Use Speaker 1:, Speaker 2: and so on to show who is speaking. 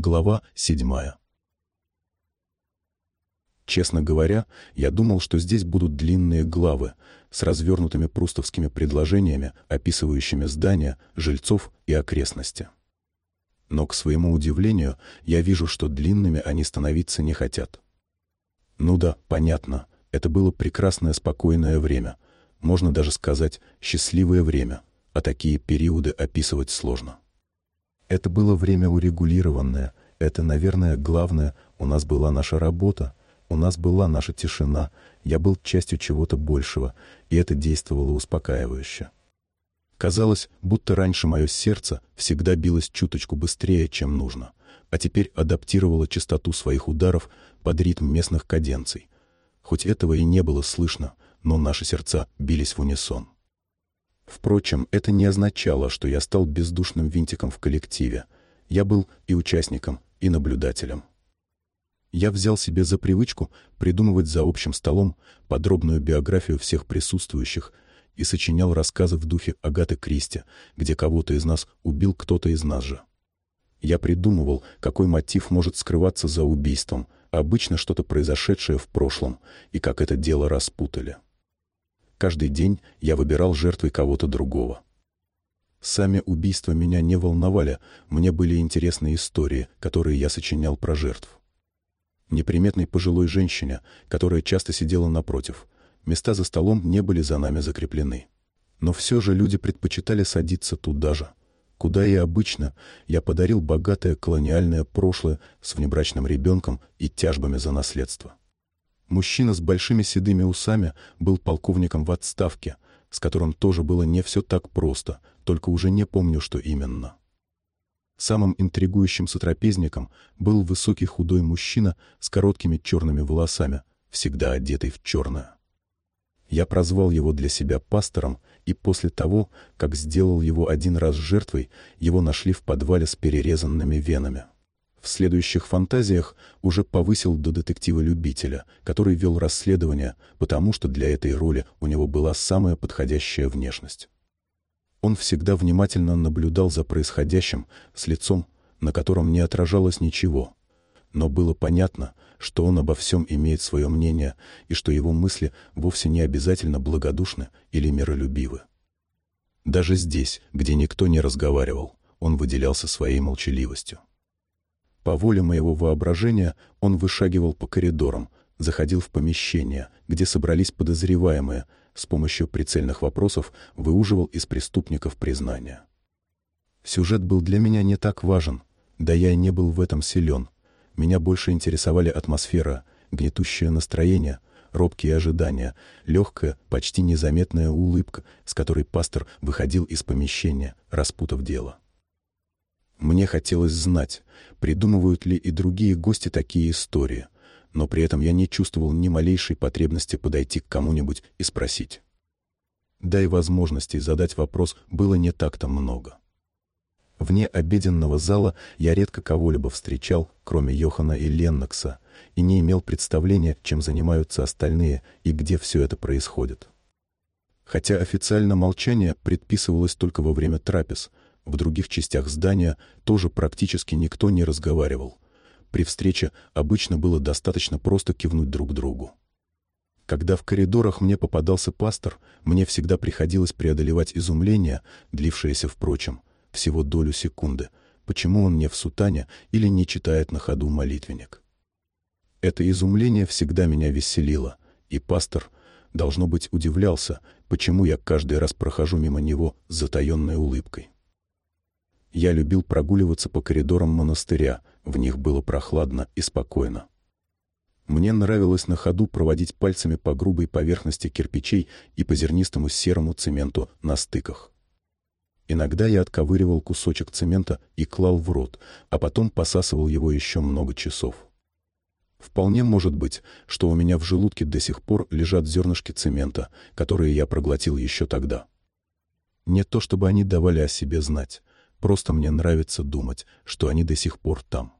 Speaker 1: Глава седьмая. Честно говоря, я думал, что здесь будут длинные главы с развернутыми прустовскими предложениями, описывающими здания, жильцов и окрестности. Но, к своему удивлению, я вижу, что длинными они становиться не хотят. Ну да, понятно, это было прекрасное спокойное время, можно даже сказать счастливое время, а такие периоды описывать сложно. Это было время урегулированное. Это, наверное, главное. У нас была наша работа. У нас была наша тишина. Я был частью чего-то большего, и это действовало успокаивающе. Казалось, будто раньше мое сердце всегда билось чуточку быстрее, чем нужно, а теперь адаптировало частоту своих ударов под ритм местных каденций. Хоть этого и не было слышно, но наши сердца бились в унисон. Впрочем, это не означало, что я стал бездушным винтиком в коллективе. Я был и участником, и наблюдателем. Я взял себе за привычку придумывать за общим столом подробную биографию всех присутствующих и сочинял рассказы в духе Агаты Кристи, где кого-то из нас убил кто-то из нас же. Я придумывал, какой мотив может скрываться за убийством, обычно что-то произошедшее в прошлом, и как это дело распутали. Каждый день я выбирал жертвой кого-то другого. Сами убийства меня не волновали, мне были интересны истории, которые я сочинял про жертв. Неприметной пожилой женщине, которая часто сидела напротив, места за столом не были за нами закреплены. Но все же люди предпочитали садиться туда же, куда и обычно я подарил богатое колониальное прошлое с внебрачным ребенком и тяжбами за наследство. Мужчина с большими седыми усами был полковником в отставке, с которым тоже было не все так просто, только уже не помню, что именно. Самым интригующим сотрапезником был высокий худой мужчина с короткими черными волосами, всегда одетый в черное. Я прозвал его для себя пастором, и после того, как сделал его один раз жертвой, его нашли в подвале с перерезанными венами. В следующих фантазиях уже повысил до детектива-любителя, который вел расследование, потому что для этой роли у него была самая подходящая внешность. Он всегда внимательно наблюдал за происходящим с лицом, на котором не отражалось ничего. Но было понятно, что он обо всем имеет свое мнение и что его мысли вовсе не обязательно благодушны или миролюбивы. Даже здесь, где никто не разговаривал, он выделялся своей молчаливостью. По воле моего воображения он вышагивал по коридорам, заходил в помещение, где собрались подозреваемые, с помощью прицельных вопросов выуживал из преступников признания. Сюжет был для меня не так важен, да я и не был в этом силен. Меня больше интересовали атмосфера, гнетущее настроение, робкие ожидания, легкая, почти незаметная улыбка, с которой пастор выходил из помещения, распутав дело. Мне хотелось знать, придумывают ли и другие гости такие истории, но при этом я не чувствовал ни малейшей потребности подойти к кому-нибудь и спросить. Да и возможностей задать вопрос было не так-то много. Вне обеденного зала я редко кого-либо встречал, кроме Йохана и Леннокса, и не имел представления, чем занимаются остальные и где все это происходит. Хотя официально молчание предписывалось только во время трапез — в других частях здания тоже практически никто не разговаривал. При встрече обычно было достаточно просто кивнуть друг другу. Когда в коридорах мне попадался пастор, мне всегда приходилось преодолевать изумление, длившееся, впрочем, всего долю секунды, почему он не в сутане или не читает на ходу молитвенник. Это изумление всегда меня веселило, и пастор, должно быть, удивлялся, почему я каждый раз прохожу мимо него с затаенной улыбкой. Я любил прогуливаться по коридорам монастыря, в них было прохладно и спокойно. Мне нравилось на ходу проводить пальцами по грубой поверхности кирпичей и по зернистому серому цементу на стыках. Иногда я отковыривал кусочек цемента и клал в рот, а потом посасывал его еще много часов. Вполне может быть, что у меня в желудке до сих пор лежат зернышки цемента, которые я проглотил еще тогда. Не то чтобы они давали о себе знать, Просто мне нравится думать, что они до сих пор там.